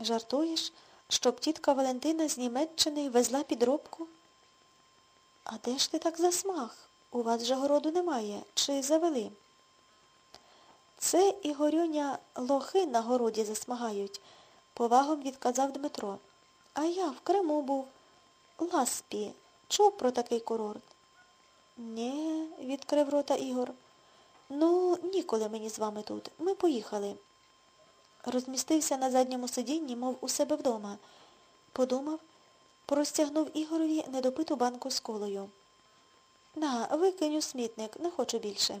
Жартуєш, щоб тітка Валентина з Німеччини везла підробку? А де ж ти так засмах? У вас же городу немає. Чи завели? Це Ігорюня лохи на городі засмагають, повагом відказав Дмитро. А я в Криму був. Ласпі. Чув про такий курорт? Нє, відкрив рота Ігор. Ну, ніколи мені з вами тут. Ми поїхали. Розмістився на задньому сидінні, мов у себе вдома. Подумав, простягнув Ігорові недопиту банку з колою. На, викинь у смітник, не хочу більше.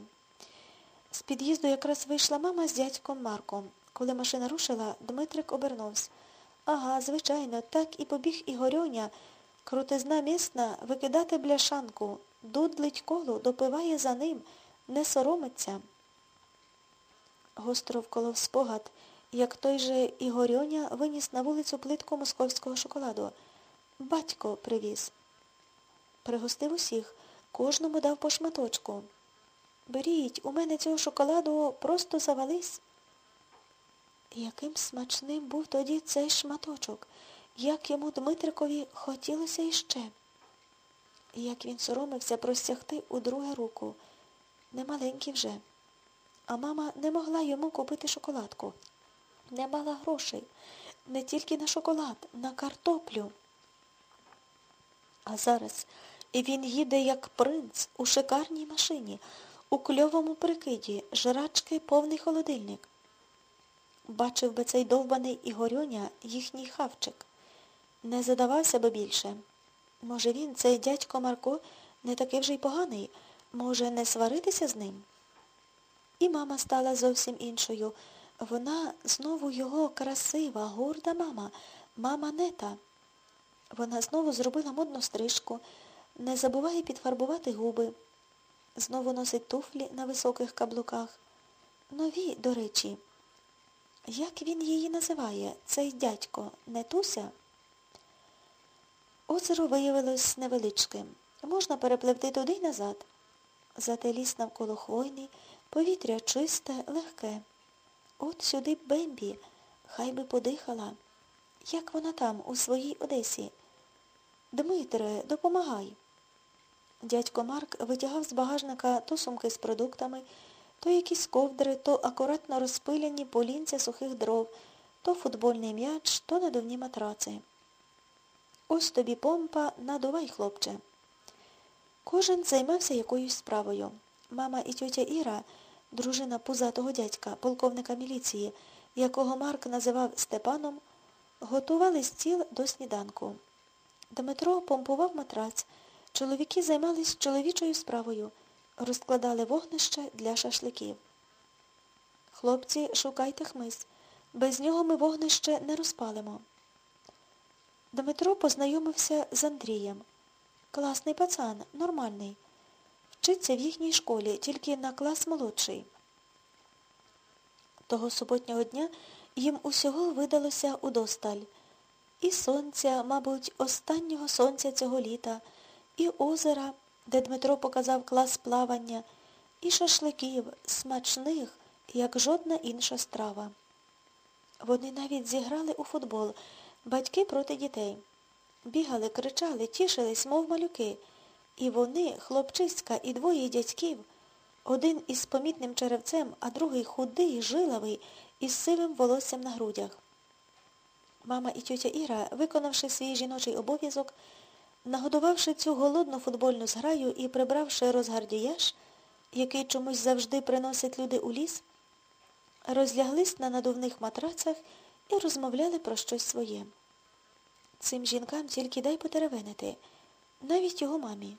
З під'їзду якраз вийшла мама з дядьком Марком. Коли машина рушила, Дмитрик обернувся. Ага, звичайно, так і побіг Ігорьоня, крутизна місна, викидати бляшанку, дудлить коло, допиває за ним, не соромиться. Гостро вколов спогад, як той же Ігорьоня виніс на вулицю плитку московського шоколаду. Батько привіз. Пригостив усіх, кожному дав по шматочку. Беріть, у мене цього шоколаду просто завались. Яким смачним був тоді цей шматочок, як йому Дмитрикові хотілося іще. Як він соромився простягти у друге руку. Немаленький вже. А мама не могла йому купити шоколадку. Не мала грошей. Не тільки на шоколад, на картоплю. А зараз він їде як принц у шикарній машині, у кльовому прикиді, жрачки повний холодильник. Бачив би цей довбаний Ігорюня їхній хавчик. Не задавався би більше. Може він, цей дядько Марко, не такий вже й поганий, може не сваритися з ним? І мама стала зовсім іншою. Вона знову його красива, горда мама, мама нета. Вона знову зробила модну стрижку, не забуває підфарбувати губи. Знову носить туфлі на високих каблуках. Нові, до речі. Як він її називає, цей дядько, не Туся? Озеро виявилось невеличким. Можна перепливти туди й назад. Зате ліс навколо хвойний, повітря чисте, легке. От сюди Бембі, хай би подихала. Як вона там, у своїй Одесі? Дмитре, допомагай. Дядько Марк витягав з багажника то сумки з продуктами, то якісь ковдри, то акуратно розпиляні полінця сухих дров, то футбольний м'яч, то надувні матраци. Ось тобі помпа, надувай, хлопче. Кожен займався якоюсь справою. Мама і тьотя Іра, дружина пузатого дядька, полковника міліції, якого Марк називав Степаном, готували стіл до сніданку. Дмитро помпував матрац. Чоловіки займались чоловічою справою, розкладали вогнище для шашликів. Хлопці, шукайте хмиз. Без нього ми вогнище не розпалимо. Дмитро познайомився з Андрієм. Класний пацан, нормальний. Вчиться в їхній школі, тільки на клас молодший. Того суботнього дня їм усього видалося удосталь. І сонця, мабуть, останнього сонця цього літа, і озера, де Дмитро показав клас плавання, і шашликів, смачних, як жодна інша страва. Вони навіть зіграли у футбол, батьки проти дітей. Бігали, кричали, тішились, мов малюки. І вони, хлопчиська і двоє дядьків, один із помітним черевцем, а другий худий, жилавий, із сивим волоссям на грудях. Мама і тьотя Іра, виконавши свій жіночий обов'язок, нагодувавши цю голодну футбольну зграю і прибравши розгардіяж, який чомусь завжди приносять люди у ліс, розляглись на надувних матрацах і розмовляли про щось своє. Цим жінкам тільки дай потеревенити, навіть його мамі.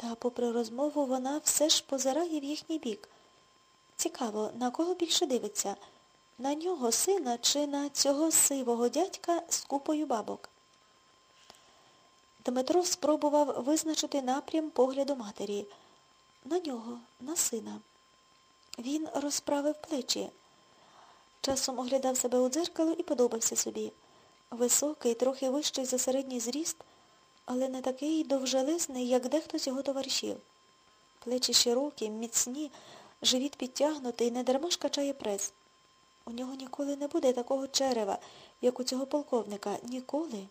Та, попри розмову, вона все ж позирає в їхній бік. Цікаво, на кого більше дивиться? На нього сина чи на цього сивого дядька з купою бабок? Дмитро спробував визначити напрям погляду матері. На нього, на сина. Він розправив плечі. Часом оглядав себе у дзеркало і подобався собі. Високий, трохи вищий за середній зріст, але не такий довжелезний, як дехто з його товаришів. Плечі широкі, міцні, живіт підтягнутий, недарма ж качає прес. У нього ніколи не буде такого черева, як у цього полковника, ніколи.